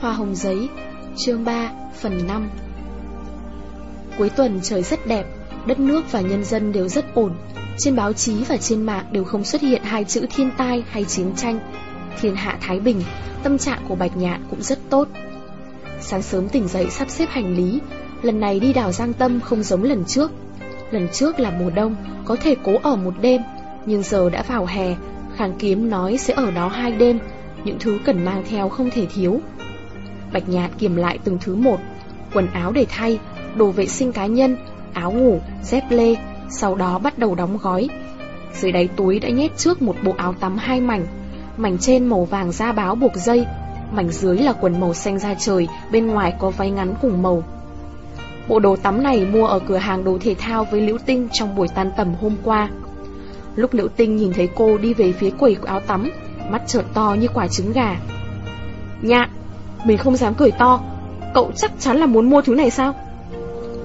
Hoa hồng giấy, chương 3, phần 5 Cuối tuần trời rất đẹp, đất nước và nhân dân đều rất ổn. Trên báo chí và trên mạng đều không xuất hiện hai chữ thiên tai hay chiến tranh. Thiên hạ Thái Bình, tâm trạng của Bạch Nhạn cũng rất tốt. Sáng sớm tỉnh dậy sắp xếp hành lý, lần này đi đảo Giang Tâm không giống lần trước. Lần trước là mùa đông, có thể cố ở một đêm, nhưng giờ đã vào hè, Kháng Kiếm nói sẽ ở đó hai đêm, những thứ cần mang theo không thể thiếu. Bạch Nhạn kiểm lại từng thứ một, quần áo để thay, đồ vệ sinh cá nhân, áo ngủ, dép lê, sau đó bắt đầu đóng gói. Dưới đáy túi đã nhét trước một bộ áo tắm hai mảnh, mảnh trên màu vàng da báo buộc dây, mảnh dưới là quần màu xanh da trời, bên ngoài có váy ngắn cùng màu. Bộ đồ tắm này mua ở cửa hàng đồ thể thao với Liễu Tinh trong buổi tan tầm hôm qua. Lúc Liễu Tinh nhìn thấy cô đi về phía quầy áo tắm, mắt trợn to như quả trứng gà. nhạ mình không dám cười to, cậu chắc chắn là muốn mua thứ này sao?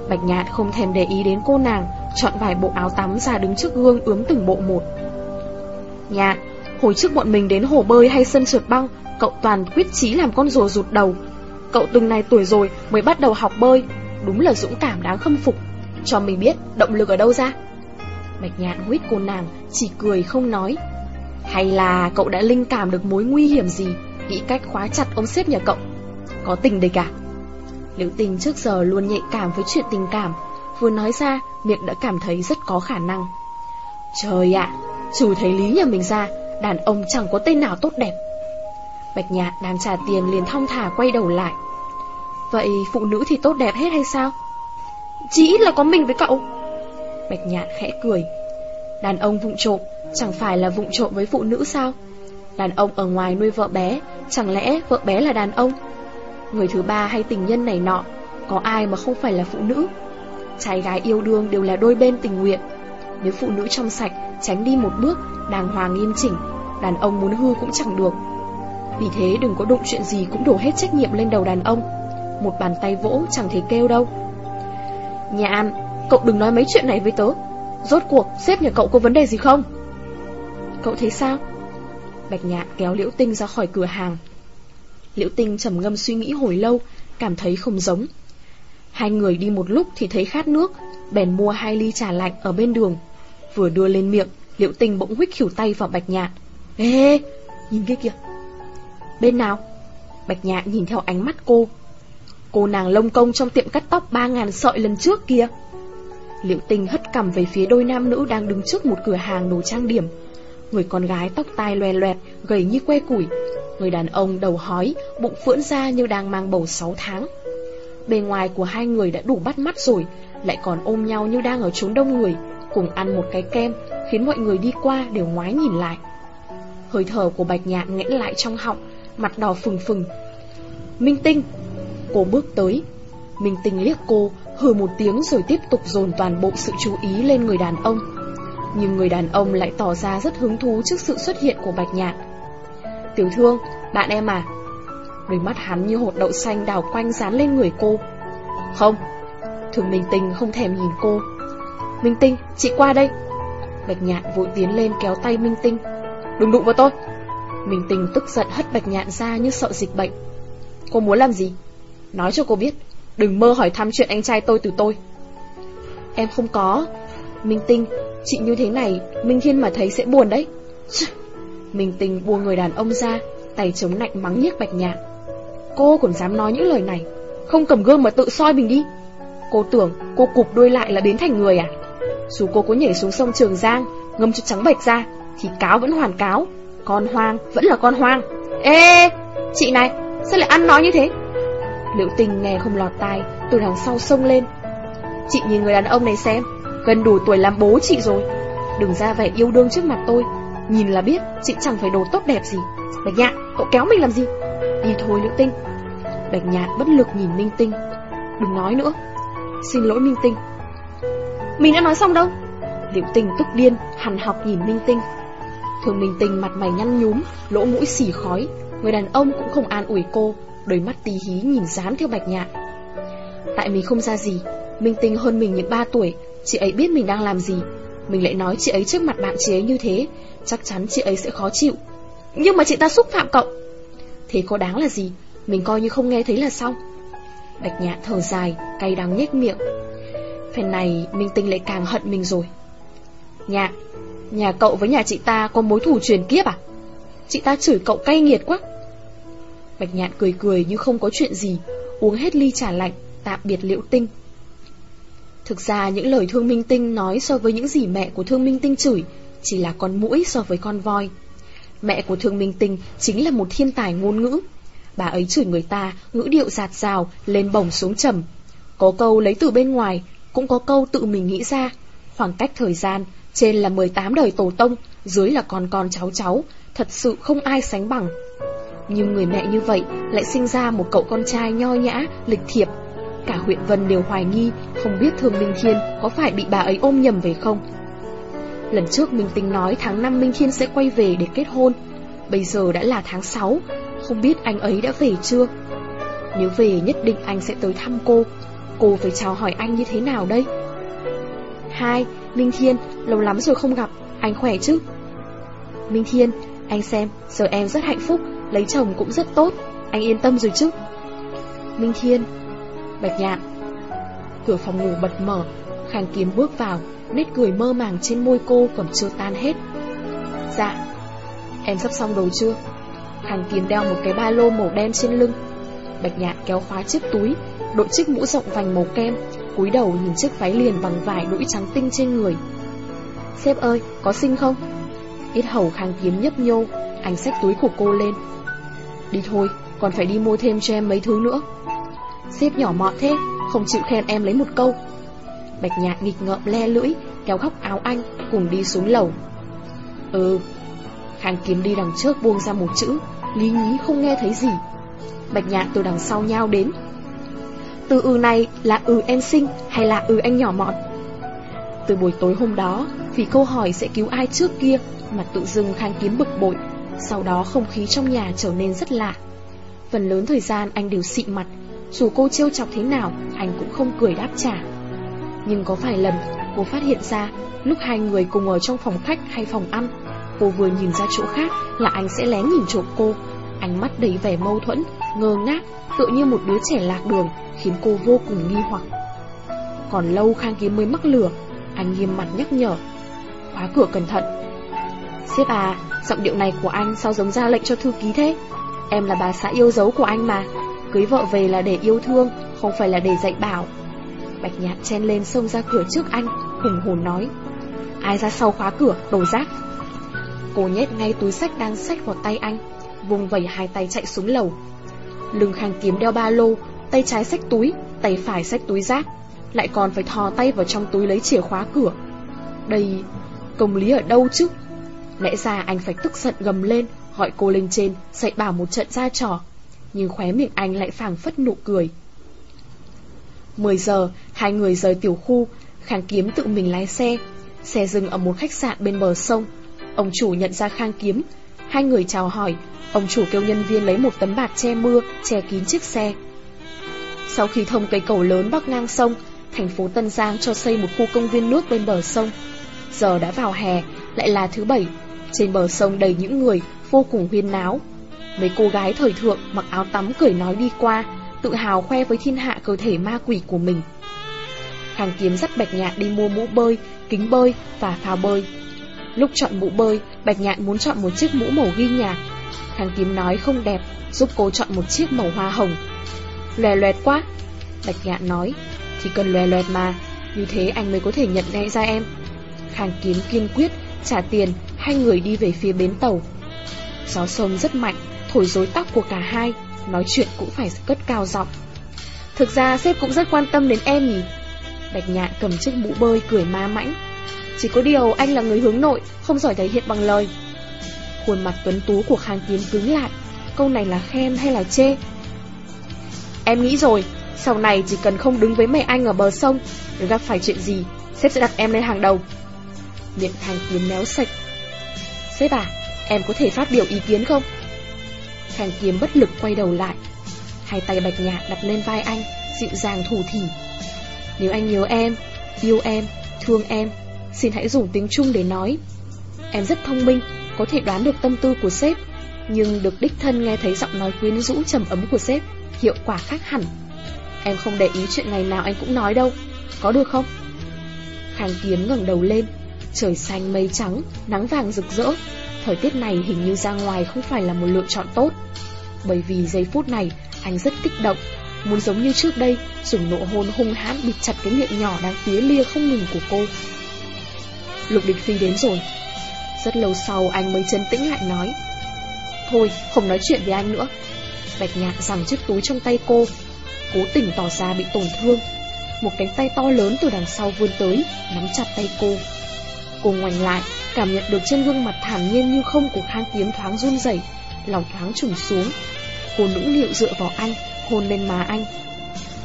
Bạch Nhạn không thèm để ý đến cô nàng, chọn vài bộ áo tắm ra đứng trước gương ướm từng bộ một. Nhạn, hồi trước bọn mình đến hồ bơi hay sân trượt băng, cậu toàn quyết chí làm con rùa rụt đầu. Cậu từng này tuổi rồi mới bắt đầu học bơi, đúng là dũng cảm đáng khâm phục. Cho mình biết động lực ở đâu ra. Bạch Nhạn huyết cô nàng, chỉ cười không nói. Hay là cậu đã linh cảm được mối nguy hiểm gì, nghĩ cách khóa chặt ông xếp nhà cậu? Có tình đây cả. Liễu tình trước giờ luôn nhạy cảm với chuyện tình cảm, vừa nói ra, miệng đã cảm thấy rất có khả năng. Trời ạ, chủ thấy lý nhà mình ra, đàn ông chẳng có tên nào tốt đẹp. Bạch Nhạn đang trả tiền liền thong thả quay đầu lại. Vậy phụ nữ thì tốt đẹp hết hay sao? Chỉ ít là có mình với cậu. Bạch Nhạn khẽ cười. Đàn ông vụng trộm, chẳng phải là vụng trộm với phụ nữ sao? Đàn ông ở ngoài nuôi vợ bé, chẳng lẽ vợ bé là đàn ông? Người thứ ba hay tình nhân này nọ, có ai mà không phải là phụ nữ? Trai gái yêu đương đều là đôi bên tình nguyện. Nếu phụ nữ trong sạch, tránh đi một bước, đàng hoàng nghiêm chỉnh, đàn ông muốn hư cũng chẳng được. Vì thế đừng có đụng chuyện gì cũng đổ hết trách nhiệm lên đầu đàn ông. Một bàn tay vỗ chẳng thể kêu đâu. Nhà An, cậu đừng nói mấy chuyện này với tớ. Rốt cuộc, sếp nhà cậu có vấn đề gì không? Cậu thấy sao? Bạch Nhạn kéo Liễu Tinh ra khỏi cửa hàng. Liễu Tinh trầm ngâm suy nghĩ hồi lâu, cảm thấy không giống. Hai người đi một lúc thì thấy khát nước, bèn mua hai ly trà lạnh ở bên đường. Vừa đưa lên miệng, Liễu Tinh bỗng huých khỉu tay vào Bạch Nhạn. Ê, nhìn kia kìa. Bên nào? Bạch Nhạn nhìn theo ánh mắt cô. Cô nàng lông công trong tiệm cắt tóc ba ngàn sợi lần trước kia. Liễu Tinh hất cầm về phía đôi nam nữ đang đứng trước một cửa hàng đồ trang điểm. Người con gái tóc tai loè loẹt, gầy như que củi. Người đàn ông đầu hói, bụng phưỡn ra như đang mang bầu 6 tháng. Bề ngoài của hai người đã đủ bắt mắt rồi, lại còn ôm nhau như đang ở chốn đông người, cùng ăn một cái kem, khiến mọi người đi qua đều ngoái nhìn lại. Hơi thở của Bạch Nhạn nghẽn lại trong họng, mặt đỏ phừng phừng. Minh Tinh! Cô bước tới. Minh Tinh liếc cô, hừ một tiếng rồi tiếp tục dồn toàn bộ sự chú ý lên người đàn ông. Nhưng người đàn ông lại tỏ ra rất hứng thú trước sự xuất hiện của Bạch Nhạn. Tiểu thương, bạn em à? Đôi mắt hắn như hột đậu xanh đào quanh dán lên người cô. Không, thường Minh Tinh không thèm nhìn cô. Minh Tinh, chị qua đây. Bạch Nhạn vội tiến lên kéo tay Minh Tinh. Đừng đụng vào tôi. Minh Tinh tức giận hất Bạch Nhạn ra như sợ dịch bệnh. Cô muốn làm gì? Nói cho cô biết, đừng mơ hỏi thăm chuyện anh trai tôi từ tôi. Em không có. Minh Tinh, chị như thế này, Minh Thiên mà thấy sẽ buồn đấy. Minh Tinh buông người đàn ông ra, tay chống nạnh mắng nhiếc Bạch Nhạn. Cô còn dám nói những lời này, không cầm gương mà tự soi mình đi. Cô tưởng cô cục đuôi lại là biến thành người à? Dù cô có nhảy xuống sông Trường Giang, ngâm cho trắng bạch ra, thì cáo vẫn hoàn cáo. Con hoang vẫn là con hoang. Ê, chị này, sao lại ăn nói như thế? Liệu tình nghe không lọt tai, từ đằng sau sông lên. Chị nhìn người đàn ông này xem, gần đủ tuổi làm bố chị rồi. Đừng ra vẻ yêu đương trước mặt tôi, nhìn là biết chị chẳng phải đồ tốt đẹp gì. Bạch nhạn, cậu kéo mình làm gì? Đi thôi Liễu tinh. Bạch nhạn bất lực nhìn Minh Tinh. Đừng nói nữa. Xin lỗi Minh Tinh. Mình đã nói xong đâu. Liễu tinh tức điên, hằn học nhìn Minh Tinh. Thường Minh Tinh mặt mày nhăn nhúm, lỗ mũi xì khói. Người đàn ông cũng không an ủi cô, đôi mắt tí hí nhìn dán theo bạch nhạn. Tại mình không ra gì, Minh Tinh hơn mình những 3 tuổi, chị ấy biết mình đang làm gì. Mình lại nói chị ấy trước mặt bạn chị ấy như thế, chắc chắn chị ấy sẽ khó chịu. Nhưng mà chị ta xúc phạm cậu. Thế có đáng là gì? Mình coi như không nghe thấy là xong Bạch nhạn thở dài, cay đắng nhếch miệng Phần này Minh Tinh lại càng hận mình rồi Nhạn Nhà cậu với nhà chị ta có mối thù truyền kiếp à Chị ta chửi cậu cay nghiệt quá Bạch nhạn cười cười như không có chuyện gì Uống hết ly trà lạnh Tạm biệt liễu tinh Thực ra những lời thương minh tinh nói so với những gì mẹ của thương minh tinh chửi chỉ là con mũi so với con voi. Mẹ của thương minh tinh chính là một thiên tài ngôn ngữ. Bà ấy chửi người ta ngữ điệu giạt rào Lên bổng xuống trầm. Có câu lấy từ bên ngoài Cũng có câu tự mình nghĩ ra. Khoảng cách thời gian Trên là 18 đời tổ tông Dưới là con con cháu cháu Thật sự không ai sánh bằng. Nhưng người mẹ như vậy lại sinh ra một cậu con trai nho nhã, lịch thiệp. Cả huyện Vân đều hoài nghi Không biết Thương Minh Thiên có phải bị bà ấy ôm nhầm về không. Lần trước Minh Tính nói tháng 5 Minh Thiên sẽ quay về để kết hôn. Bây giờ đã là tháng 6 Không biết anh ấy đã về chưa? Nếu về nhất định anh sẽ tới thăm cô. Cô phải chào hỏi anh như thế nào đây? Hai, Minh Thiên, lâu lắm rồi không gặp. Anh khỏe chứ? Minh Thiên, anh xem, giờ em rất hạnh phúc Lấy chồng cũng rất tốt. Anh yên tâm rồi chứ? Minh Thiên Bạch nhạn Cửa phòng ngủ bật mở. Khang kiếm bước vào Nét cười mơ màng trên môi cô còn chưa tan hết. Dạ Em sắp xong đồ chưa? Khang kiếm đeo một cái ba lô màu đen trên lưng. Bạch nhạn kéo khóa chiếc túi Đội chiếc mũ rộng vành màu kem cúi đầu nhìn chiếc váy liền bằng vải đũi trắng tinh trên người. Sếp ơi, có xinh không? Ít hầu khang kiếm nhấp nhô Anh xách túi của cô lên. Đi thôi, còn phải đi mua thêm cho em mấy thứ nữa. Sếp nhỏ mọn thế Không chịu khen em lấy một câu. Bạch nhạc nghịch ngợm le lưỡi, Kéo góc áo anh cùng đi xuống lầu. Ừ Khang kiếm đi đằng trước buông ra một chữ, Lý nhí không nghe thấy gì. Bạch nhạc từ đằng sau nhau đến. Từ ừ này là ừ em sinh Hay là ừ anh nhỏ mọn? Từ buổi tối hôm đó Vì câu hỏi sẽ cứu ai trước kia Mà tự dưng khang kiếm bực bội, Sau đó không khí trong nhà trở nên rất lạ. Phần lớn thời gian anh đều xị mặt, dù cô trêu chọc thế nào, Anh cũng không cười đáp trả. Nhưng có vài lần cô phát hiện ra Lúc hai người cùng ở trong phòng khách hay phòng ăn Cô vừa nhìn ra chỗ khác Là anh sẽ lén nhìn trộm cô. Ánh mắt đầy vẻ mâu thuẫn Ngơ ngác Tựa như một đứa trẻ lạc đường Khiến cô vô cùng nghi hoặc. Còn lâu Khang Kiếm mới mắc lửa Anh nghiêm mặt nhắc nhở. Khóa cửa cẩn thận. Xếp à, giọng điệu này của anh sao giống ra lệnh cho thư ký thế? Em là bà xã yêu dấu của anh mà. Cưới vợ về là để yêu thương, không phải là để dạy bảo. Bạch nhạn chen lên xông ra cửa trước anh, hùng hồn nói. Ai ra sau khóa cửa, đồ rác. Cô nhét ngay túi sách đang xách vào tay anh, vùng vẩy hai tay chạy xuống lầu. Lưng khang kiếm đeo ba lô, tay trái xách túi, tay phải xách túi rác, lại còn phải thò tay vào trong túi lấy chìa khóa cửa. Đây, công lý ở đâu chứ? Lẽ ra anh phải tức giận gầm lên, gọi cô lên trên, dạy bảo một trận ra trò nhưng khóe miệng anh lại phảng phất nụ cười. 10 giờ, hai người rời tiểu khu, Khang Kiếm tự mình lái xe. Xe dừng ở một khách sạn bên bờ sông. Ông chủ nhận ra Khang Kiếm. Hai người chào hỏi, ông chủ kêu nhân viên lấy một tấm bạt che mưa, che kín chiếc xe. Sau khi thông cây cầu lớn bắc ngang sông, thành phố Tân Giang cho xây một khu công viên nước bên bờ sông. Giờ đã vào hè, lại là thứ bảy. Trên bờ sông đầy những người, vô cùng huyên náo. Mấy cô gái thời thượng mặc áo tắm cười nói đi qua, tự hào khoe với thiên hạ cơ thể ma quỷ của mình. Hàng kiếm dắt Bạch Nhạn đi mua mũ bơi, kính bơi và phao bơi. Lúc chọn mũ bơi, Bạch Nhạn muốn chọn một chiếc mũ màu ghi nhạc. Hàng kiếm nói không đẹp, giúp cô chọn một chiếc màu hoa hồng. Lòe loẹt quá, Bạch Nhạn nói, thì cần lòe loẹt mà, như thế anh mới có thể nhận ngay ra em. Hàng kiếm kiên quyết, trả tiền, hai người đi về phía bến tàu. Gió sông rất mạnh, thổi rối tóc của cả hai, nói chuyện cũng phải cất cao giọng. Thực ra sếp cũng rất quan tâm đến em nhỉ. Bạch nhạn cầm chiếc mũ bơi cười ma mãnh. Chỉ có điều anh là người hướng nội, không giỏi thể hiện bằng lời. Khuôn mặt tuấn tú của Khang tiến cứng lại, câu này là khen hay là chê? Em nghĩ rồi, sau này chỉ cần không đứng với mẹ anh ở bờ sông, nếu gặp phải chuyện gì, sếp sẽ đặt em lên hàng đầu. Miệng Khang tiến méo sạch. Sếp à, em có thể phát biểu ý kiến không? Khang kiếm bất lực quay đầu lại. Hai tay bạch nhạc đặt lên vai anh Dịu dàng thủ thỉ. Nếu anh nhớ em, yêu em, thương em Xin hãy dùng tiếng Trung để nói. Em rất thông minh Có thể đoán được tâm tư của sếp Nhưng được đích thân nghe thấy giọng nói quyến rũ trầm ấm của sếp Hiệu quả khác hẳn. Em không để ý chuyện ngày nào anh cũng nói đâu Có được không? Khang Kiếm ngẩng đầu lên Trời xanh mây trắng, nắng vàng rực rỡ. Thời tiết này hình như ra ngoài không phải là một lựa chọn tốt. Bởi vì giây phút này, anh rất kích động, Muốn giống như trước đây, Dùng nộ hôn hung hãn bịt chặt cái miệng nhỏ đang tía lia không ngừng của cô. Lục địch phi đến rồi. Rất lâu sau, anh mới chân tĩnh lại nói, Thôi, không nói chuyện với anh nữa. Bạch nhạc rằng chiếc túi trong tay cô, Cố tình tỏ ra bị tổn thương. Một cánh tay to lớn từ đằng sau vươn tới, Nắm chặt tay cô. Cô ngoảnh lại Cảm nhận được trên gương mặt thản nhiên như không của khang kiếm thoáng run rẩy Lòng thoáng trùng xuống. Cô nũng nịu dựa vào anh Hôn lên má anh.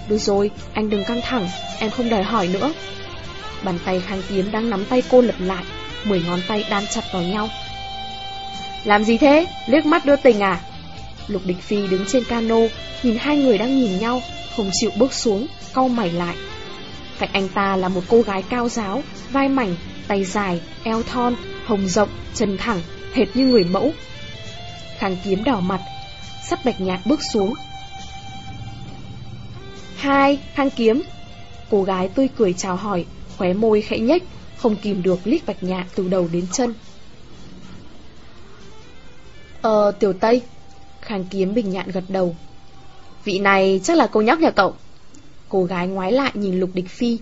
Được rồi, anh đừng căng thẳng Em không đòi hỏi nữa. Bàn tay khang kiếm đang nắm tay cô lật lại Mười ngón tay đan chặt vào nhau. Làm gì thế? Liếc mắt đưa tình à? Lục Địch Phi đứng trên cano Nhìn hai người đang nhìn nhau Không chịu bước xuống, cau mày lại. Cạnh anh ta là một cô gái cao giáo Vai mảnh, tay dài, eo thon Hồng rộng, chân thẳng Hệt như người mẫu. Khang kiếm đỏ mặt Sắp bạch nhạc bước xuống. Hai, khang kiếm. Cô gái tươi cười chào hỏi Khóe môi khẽ nhếch Không kìm được liếc bạch nhạc từ đầu đến chân. Ờ, tiểu Tây Khang kiếm bình nhạn gật đầu. Vị này chắc là cô nhóc nhà cậu. Cô gái ngoái lại nhìn lục địch phi.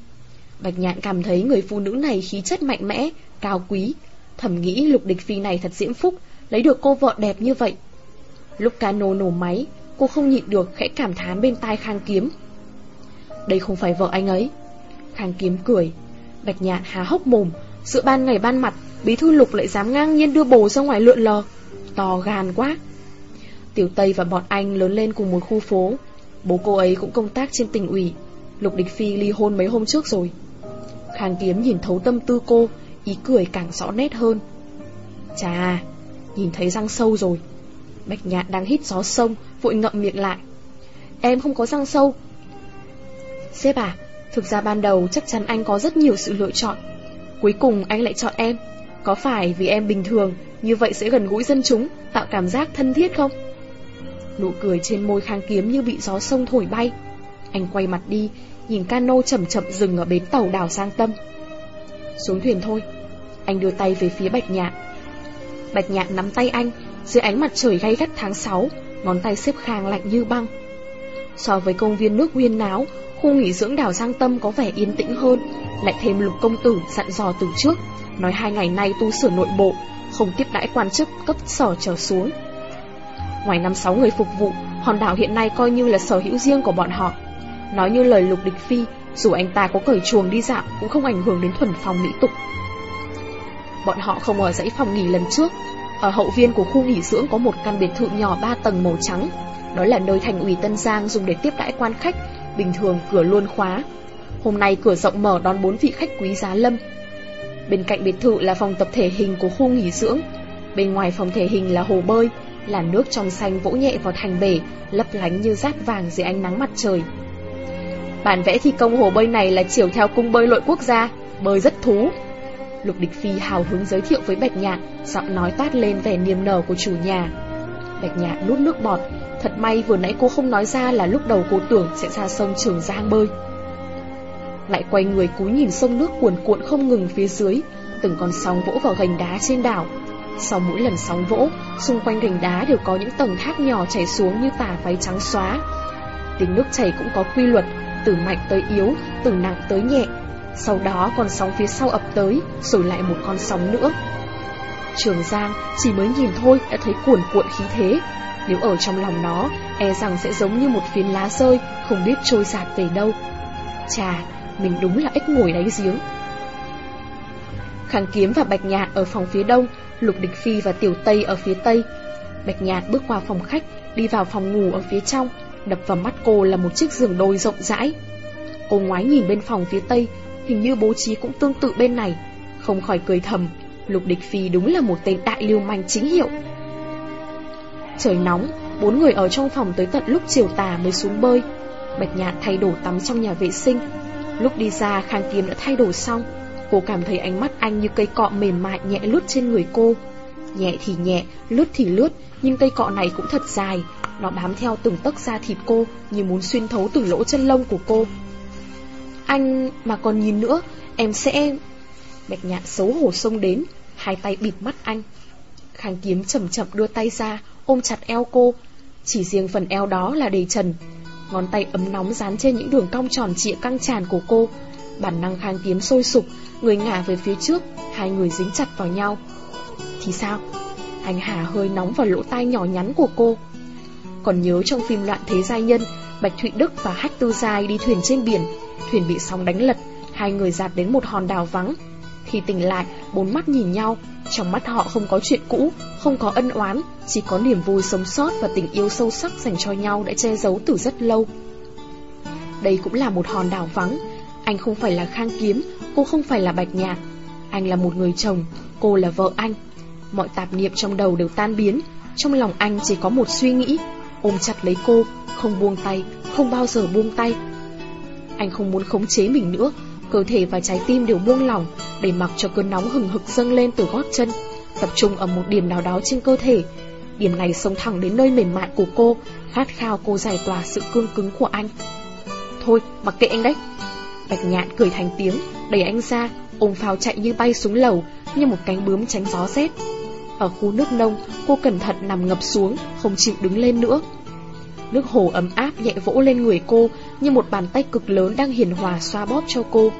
Bạch nhạn cảm thấy người phụ nữ này khí chất mạnh mẽ, cao quý. Thầm nghĩ lục địch phi này thật diễm phúc Lấy được cô vợ đẹp như vậy. Lúc cano nổ máy Cô không nhịn được khẽ cảm thán bên tai Khang Kiếm. Đây không phải vợ anh ấy. Khang Kiếm cười. Bạch nhạn há hốc mồm. Giữa ban ngày ban mặt Bí thư lục lại dám ngang nhiên đưa bồ ra ngoài lượn lờ. To gan quá. Tiểu Tây và bọn anh lớn lên cùng một khu phố. Bố cô ấy cũng công tác trên tỉnh ủy. Lục Địch Phi ly hôn mấy hôm trước rồi. Khang Kiếm nhìn thấu tâm tư cô, Ý cười càng rõ nét hơn. Chà, Nhìn thấy răng sâu rồi. Bạch nhạn đang hít gió sông, Vội ngậm miệng lại. Em không có răng sâu. Sếp à Thực ra ban đầu chắc chắn anh có rất nhiều sự lựa chọn. Cuối cùng anh lại chọn em. Có phải vì em bình thường, Như vậy sẽ gần gũi dân chúng, Tạo cảm giác thân thiết không? Nụ cười trên môi khang kiếm như bị gió sông thổi bay. Anh quay mặt đi Nhìn cano chậm chậm dừng ở bến tàu đảo Giang Tâm. Xuống thuyền thôi. Anh đưa tay về phía Bạch Nhạn. Bạch Nhạn nắm tay anh, Dưới ánh mặt trời gay gắt tháng 6 Ngón tay xếp khang lạnh như băng. So với công viên nước huyên náo, Khu nghỉ dưỡng đảo Giang Tâm có vẻ yên tĩnh hơn, Lại thêm lục công tử dặn dò từ trước, Nói hai ngày nay tu sửa nội bộ, Không tiếp đãi quan chức cấp sở trở xuống. Ngoài năm sáu người phục vụ, Hòn đảo hiện nay coi như là sở hữu riêng của bọn họ. Nói như lời lục địch phi, Dù anh ta có cởi chuồng đi dạo Cũng không ảnh hưởng đến thuần phòng mỹ tục. Bọn họ không ở dãy phòng nghỉ lần trước. Ở hậu viên của khu nghỉ dưỡng Có một căn biệt thự nhỏ 3 tầng màu trắng. Đó là nơi thành ủy Tân Giang dùng để tiếp đãi quan khách, Bình thường cửa luôn khóa. Hôm nay cửa rộng mở đón bốn vị khách quý giá lâm. Bên cạnh biệt thự là phòng tập thể hình của khu nghỉ dưỡng. Bên ngoài phòng thể hình là hồ bơi Là nước trong xanh vỗ nhẹ vào thành bể, Lấp lánh như rát vàng dưới ánh nắng mặt trời. Bản vẽ thi công hồ bơi này là chiều theo cung bơi lội quốc gia, Bơi rất thú. Lục Địch Phi hào hứng giới thiệu với Bạch Nhạn Giọng nói toát lên vẻ niềm nở của chủ nhà. Bạch Nhạn nuốt nước bọt, Thật may vừa nãy cô không nói ra là lúc đầu cô tưởng sẽ ra sông Trường Giang bơi. Lại quay người cúi nhìn sông nước cuồn cuộn không ngừng phía dưới, Từng con sóng vỗ vào gành đá trên đảo. Sau mỗi lần sóng vỗ, Xung quanh gành đá đều có những tầng thác nhỏ chảy xuống như tả váy trắng xóa. Tiếng nước chảy cũng có quy luật từ mạnh tới yếu, từ nặng tới nhẹ. Sau đó con sóng phía sau ập tới Rồi lại một con sóng nữa. Trường Giang chỉ mới nhìn thôi đã thấy cuồn cuộn khí thế. Nếu ở trong lòng nó E rằng sẽ giống như một phiến lá rơi Không biết trôi giạt về đâu. Chà, mình đúng là ếch ngồi đáy giếng. Kháng kiếm và Bạch Nhạt ở phòng phía đông Lục Địch Phi và Tiểu Tây ở phía tây. Bạch Nhạt bước qua phòng khách Đi vào phòng ngủ ở phía trong. Đập vào mắt cô là một chiếc giường đôi rộng rãi. Cô ngoái nhìn bên phòng phía tây, Hình như bố trí cũng tương tự bên này. Không khỏi cười thầm, Lục Địch Phi đúng là một tên đại lưu manh chính hiệu. Trời nóng, Bốn người ở trong phòng tới tận lúc chiều tà mới xuống bơi. Bạch Nhạn thay đồ tắm trong nhà vệ sinh. Lúc đi ra, Khang Kiếm đã thay đồ xong. Cô cảm thấy ánh mắt anh như cây cọ mềm mại nhẹ lướt trên người cô. Nhẹ thì nhẹ, lướt thì lướt, nhưng cây cọ này cũng thật dài. Nó bám theo từng tấc da thịt cô, như muốn xuyên thấu từng lỗ chân lông của cô. Anh mà còn nhìn nữa, em sẽ... Bạch nhạn xấu hổ xông đến, hai tay bịt mắt anh. Khang kiếm chậm chậm đưa tay ra, ôm chặt eo cô. Chỉ riêng phần eo đó là đầy trần. Ngón tay ấm nóng dán trên những đường cong tròn trịa căng tràn của cô. Bản năng khang kiếm sôi sục, người ngả về phía trước, hai người dính chặt vào nhau. Thì sao? Anh Hà hơi nóng vào lỗ tai nhỏ nhắn của cô. Còn nhớ trong phim Loạn Thế Giai Nhân, Bạch Thụy Đức và Hách Tư Giai đi thuyền trên biển, thuyền bị sóng đánh lật, hai người dạt đến một hòn đảo vắng. Khi tỉnh lại, bốn mắt nhìn nhau, trong mắt họ không có chuyện cũ, không có ân oán, chỉ có niềm vui sống sót và tình yêu sâu sắc dành cho nhau đã che giấu từ rất lâu. Đây cũng là một hòn đảo vắng, anh không phải là Khang Kiếm, cô không phải là Bạch Nhạc. Anh là một người chồng, cô là vợ anh. Mọi tạp niệm trong đầu đều tan biến, trong lòng anh chỉ có một suy nghĩ, ôm chặt lấy cô, không buông tay, không bao giờ buông tay. Anh không muốn khống chế mình nữa, cơ thể và trái tim đều buông lỏng, để mặc cho cơn nóng hừng hực dâng lên từ gót chân, tập trung ở một điểm nào đó trên cơ thể. Điểm này sống thẳng đến nơi mềm mại của cô, khát khao cô giải tỏa sự cương cứng của anh. Thôi, mặc kệ anh đấy. Bạch nhạn cười thành tiếng, đẩy anh ra, ôm pháo chạy như bay xuống lầu, như một cánh bướm tránh gió rét. Ở khu nước nông, cô cẩn thận nằm ngập xuống, không chịu đứng lên nữa. Nước hồ ấm áp nhẹ vỗ lên người cô như một bàn tay cực lớn đang hiền hòa xoa bóp cho cô.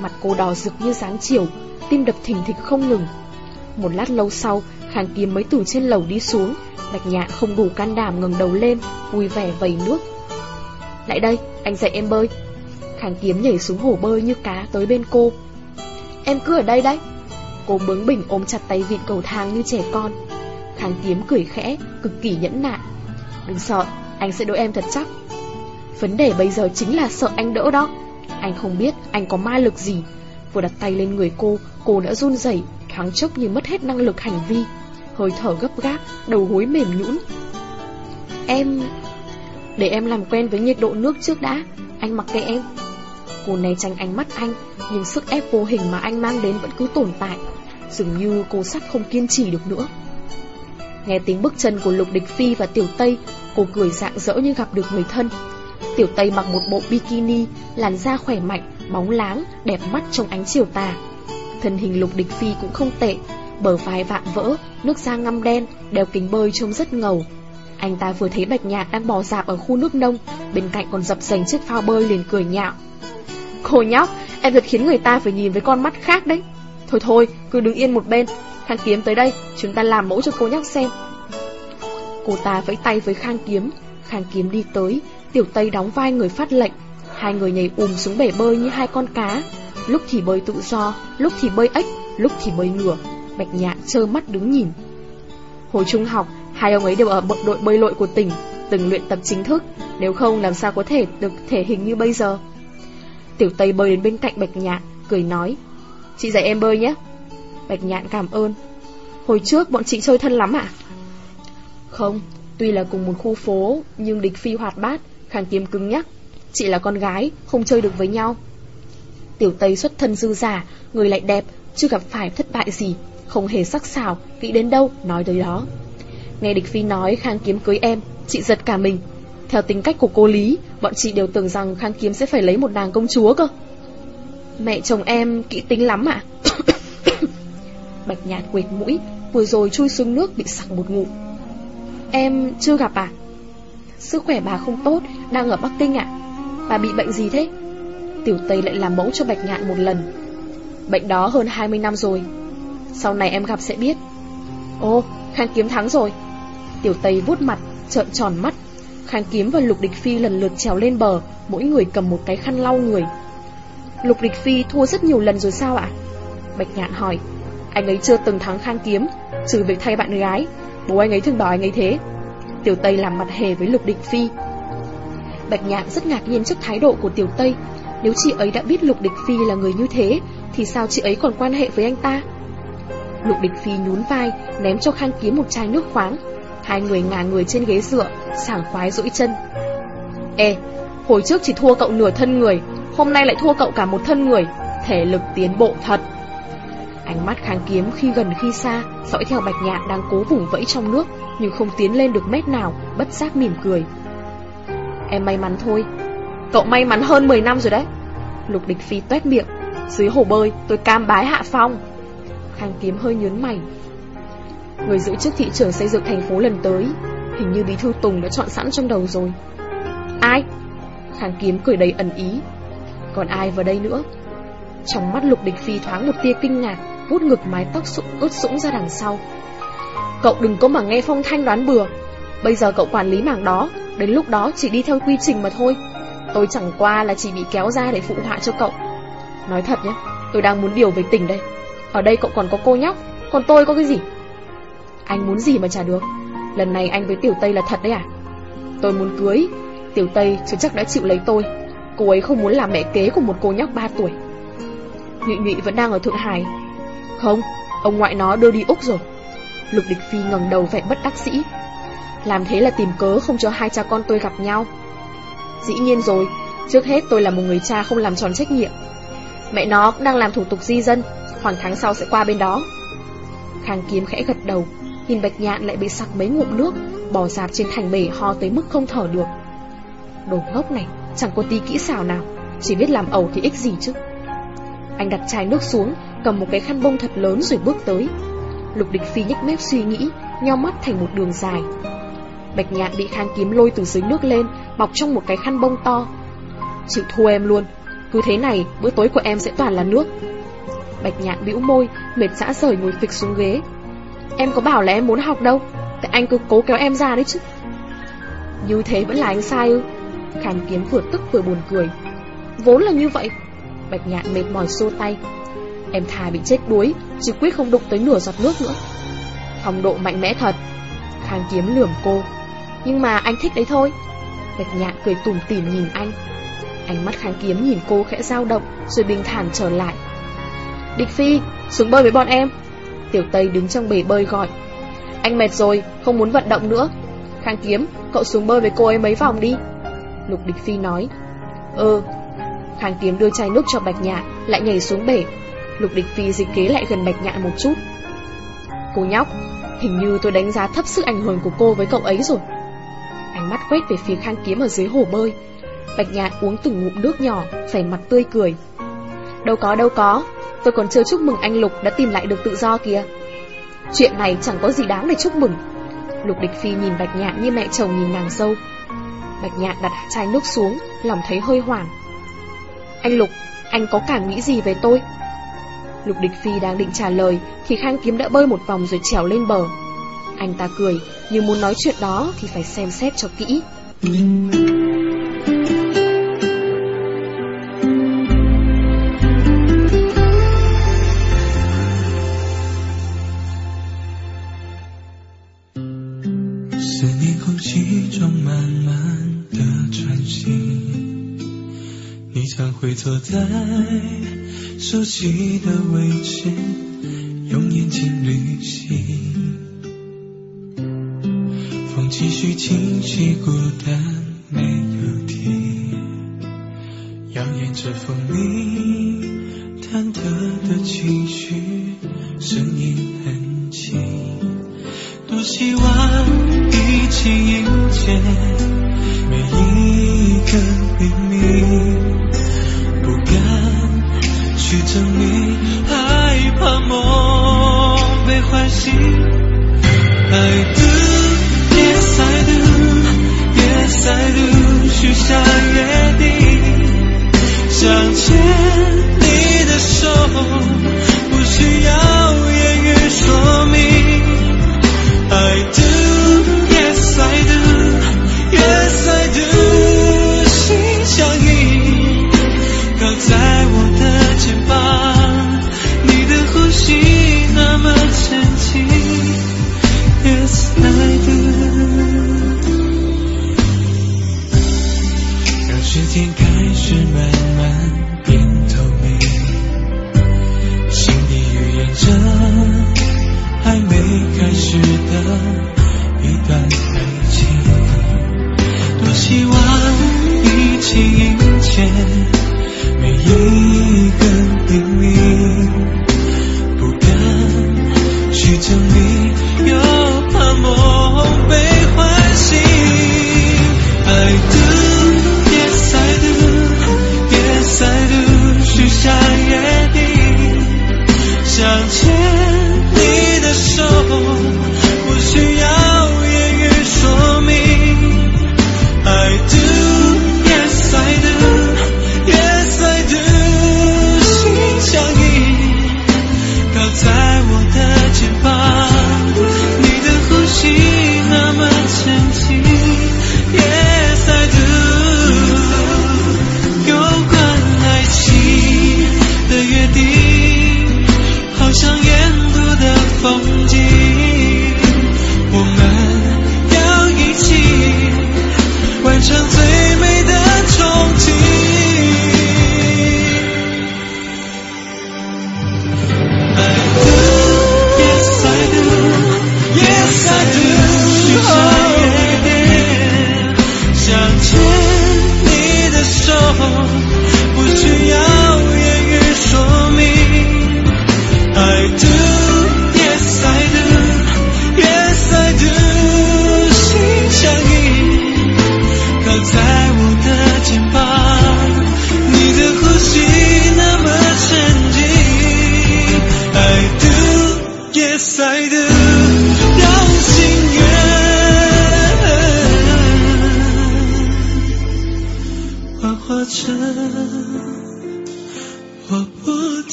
Mặt cô đỏ rực như dáng chiều, tim đập thình thịch không ngừng. Một lát lâu sau, Khang Kiếm mới từ trên lầu đi xuống, Bạch Nhạn không đủ can đảm ngẩng đầu lên, vui vẻ vầy nước. Lại đây, anh dạy em bơi. Khang Kiếm nhảy xuống hồ bơi như cá tới bên cô. Em cứ ở đây đấy. Cô bướng bỉnh ôm chặt tay vịn cầu thang như trẻ con. Khang Kiếm cười khẽ, cực kỳ nhẫn nại. Đừng sợ, anh sẽ đỡ em thật chắc. Vấn đề bây giờ chính là sợ anh đỡ đó. Anh không biết anh có ma lực gì. Vừa đặt tay lên người cô, cô đã run rẩy, thoáng chốc như mất hết năng lực hành vi. Hơi thở gấp gáp, đầu gối mềm nhũn. Em... Để em làm quen với nhiệt độ nước trước đã, anh mặc kệ em. Cô né tránh ánh mắt anh, nhưng sức ép vô hình mà anh mang đến vẫn cứ tồn tại. Dường như cô sắp không kiên trì được nữa. Nghe tiếng bước chân của Lục Địch Phi và Tiểu Tây, cô cười rạng rỡ như gặp được người thân. Tiểu Tây mặc một bộ bikini, làn da khỏe mạnh, bóng láng, đẹp mắt trong ánh chiều tà. Thân hình Lục Địch Phi cũng không tệ, bờ vai vạm vỡ, nước da ngăm đen, đeo kính bơi trông rất ngầu. Anh ta vừa thấy Bạch nhạc đang bò dạp ở khu nước nông, bên cạnh còn dập dành chiếc phao bơi liền cười nhạo. Cô nhóc, em thật khiến người ta phải nhìn với con mắt khác đấy. Thôi thôi, cứ đứng yên một bên, Khang Kiếm tới đây, chúng ta làm mẫu cho cô nhóc xem. Cô ta vẫy tay với Khang Kiếm, Khang Kiếm đi tới, Tiểu Tây đóng vai người phát lệnh. Hai người nhảy ùm xuống bể bơi như hai con cá, lúc thì bơi tự do, lúc thì bơi ếch, lúc thì bơi ngửa. Bạch Nhạn trơ mắt đứng nhìn. Hồi trung học, hai ông ấy đều ở đội bơi lội của tỉnh, từng luyện tập chính thức, nếu không làm sao có thể được thể hình như bây giờ. Tiểu Tây bơi đến bên cạnh Bạch Nhạn, cười nói, chị dạy em bơi nhé. Bạch Nhạn cảm ơn. Hồi trước bọn chị chơi thân lắm à? Không, tuy là cùng một khu phố, nhưng địch phi hoạt bát, kháng kiếm cứng nhắc. Chị là con gái, không chơi được với nhau. Tiểu Tây xuất thân dư giả, người lại đẹp, chưa gặp phải thất bại gì, không hề sắc sảo, nghĩ đến đâu, nói tới đó. Nghe địch phi nói khang kiếm cưới em, chị giật cả mình. Theo tính cách của cô Lý, bọn chị đều tưởng rằng khang kiếm sẽ phải lấy một nàng công chúa cơ. Mẹ chồng em kỹ tính lắm ạ. Bạch nhạt quệt mũi, vừa rồi chui xuống nước bị sặc một ngụm. Em chưa gặp à? Sức khỏe bà không tốt, đang ở Bắc Kinh ạ. Bà bị bệnh gì thế? Tiểu Tây lại làm mẫu cho Bạch Nhạn một lần. Bệnh đó hơn 20 năm rồi. Sau này em gặp sẽ biết. Ô, Khang Kiếm thắng rồi. Tiểu Tây vuốt mặt, trợn tròn mắt. Khang Kiếm và Lục Địch Phi lần lượt trèo lên bờ, mỗi người cầm một cái khăn lau người. Lục Địch Phi thua rất nhiều lần rồi sao ạ? Bạch Nhạn hỏi. Anh ấy chưa từng thắng Khang Kiếm, trừ việc thay bạn gái. Bố anh ấy thường bảo anh ấy thế. Tiểu Tây làm mặt hề với Lục Địch Phi. Bạch Nhạn rất ngạc nhiên trước thái độ của Tiểu Tây. Nếu chị ấy đã biết Lục Địch Phi là người như thế, thì sao chị ấy còn quan hệ với anh ta? Lục Địch Phi nhún vai, ném cho Khang Kiếm một chai nước khoáng. Hai người ngả người trên ghế dựa, sảng khoái duỗi chân. Ê, hồi trước chỉ thua cậu nửa thân người, hôm nay lại thua cậu cả một thân người, thể lực tiến bộ thật. Ánh mắt kháng kiếm khi gần khi xa, dõi theo bạch nhạn đang cố vùng vẫy trong nước, nhưng không tiến lên được mét nào, bất giác mỉm cười. Em may mắn thôi. Cậu may mắn hơn 10 năm rồi đấy. Lục địch phi tuét miệng. Dưới hồ bơi, tôi cam bái hạ phong. Khang kiếm hơi nhớn mày. Người giữ chức thị trưởng xây dựng thành phố lần tới, hình như bí thư Tùng đã chọn sẵn trong đầu rồi. Ai? Khang kiếm cười đầy ẩn ý. Còn ai vào đây nữa? Trong mắt lục địch phi thoáng một tia kinh ngạc, vút ngực mái tóc sụ, ướt sũng ra đằng sau. Cậu đừng có mà nghe phong thanh đoán bừa. Bây giờ cậu quản lý mảng đó, đến lúc đó chỉ đi theo quy trình mà thôi. Tôi chẳng qua là chỉ bị kéo ra để phụ họa cho cậu. Nói thật nhé, tôi đang muốn điều về tỉnh đây. Ở đây cậu còn có cô nhóc, còn tôi có cái gì? Anh muốn gì mà trả được? Lần này anh với Tiểu Tây là thật đấy à? Tôi muốn cưới, Tiểu Tây chưa chắc đã chịu lấy tôi. Cô ấy không muốn làm mẹ kế của một cô nhóc 3 tuổi. Nhụy Nhụy vẫn đang ở Thượng Hải. Không, ông ngoại nó đưa đi Úc rồi. Lục Địch Phi ngẩng đầu vẻ bất đắc sĩ. Làm thế là tìm cớ không cho hai cha con tôi gặp nhau. Dĩ nhiên rồi, trước hết tôi là một người cha không làm tròn trách nhiệm. Mẹ nó cũng đang làm thủ tục di dân, khoảng tháng sau sẽ qua bên đó. Khang Kiếm khẽ gật đầu, nhìn Bạch Nhạn lại bị sặc mấy ngụm nước, bò dạp trên thành bể ho tới mức không thở được. Đồ ngốc này, chẳng có tí kỹ xảo nào, chỉ biết làm ẩu thì ích gì chứ. Anh đặt chai nước xuống, cầm một cái khăn bông thật lớn rồi bước tới. Lục địch phi nhếch mép suy nghĩ, nheo mắt thành một đường dài. Bạch nhạn bị khang kiếm lôi từ dưới nước lên, bọc trong một cái khăn bông to. Chịu thua em luôn, cứ thế này, bữa tối của em sẽ toàn là nước. Bạch nhạn bĩu môi, mệt dã rời ngồi phịch xuống ghế. Em có bảo là em muốn học đâu, tại anh cứ cố kéo em ra đấy chứ. Như thế vẫn là anh sai ư? Khang kiếm vừa tức vừa buồn cười. Vốn là như vậy. Bạch nhạn mệt mỏi xô tay. Em thà bị chết đuối, chứ quyết không đụng tới nửa giọt nước nữa. Phong độ mạnh mẽ thật. Khang kiếm lườm cô. Nhưng mà anh thích đấy thôi. Bạch nhạn cười tủm tỉm nhìn anh. Ánh mắt kháng kiếm nhìn cô khẽ dao động, rồi bình thản trở lại. Địch Phi, xuống bơi với bọn em. Tiểu Tây đứng trong bể bơi gọi. Anh mệt rồi, không muốn vận động nữa. Khang kiếm, cậu xuống bơi với cô ấy mấy vòng đi. Lục Địch Phi nói. Ừ. Khang kiếm đưa chai nước cho Bạch Nhạn, lại nhảy xuống bể. Lục Địch Phi dịch kế lại gần Bạch Nhạn một chút. Cô nhóc, hình như tôi đánh giá thấp sức ảnh hưởng của cô với cậu ấy rồi. Ánh mắt quét về phía Khang kiếm ở dưới hồ bơi. Bạch Nhạn uống từng ngụm nước nhỏ, vẻ mặt tươi cười. Đâu có đâu có, tôi còn chưa chúc mừng anh Lục đã tìm lại được tự do kìa. Chuyện này chẳng có gì đáng để chúc mừng. Lục Địch Phi nhìn Bạch Nhạn như mẹ chồng nhìn nàng dâu. Bạch Nhạn đặt chai nước xuống, lòng thấy hơi hoảng. Anh Lục, anh có cảm nghĩ gì về tôi? Lục Địch Phi đang định trả lời thì Khang Kiếm đã bơi một vòng rồi trèo lên bờ. Anh ta cười, nhưng muốn nói chuyện đó thì phải xem xét cho kỹ. 坐在熟悉的位置，用眼睛旅行。风继续清晰，孤单没有停，摇曳着风铃，忐忑的情绪，